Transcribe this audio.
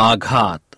आघात।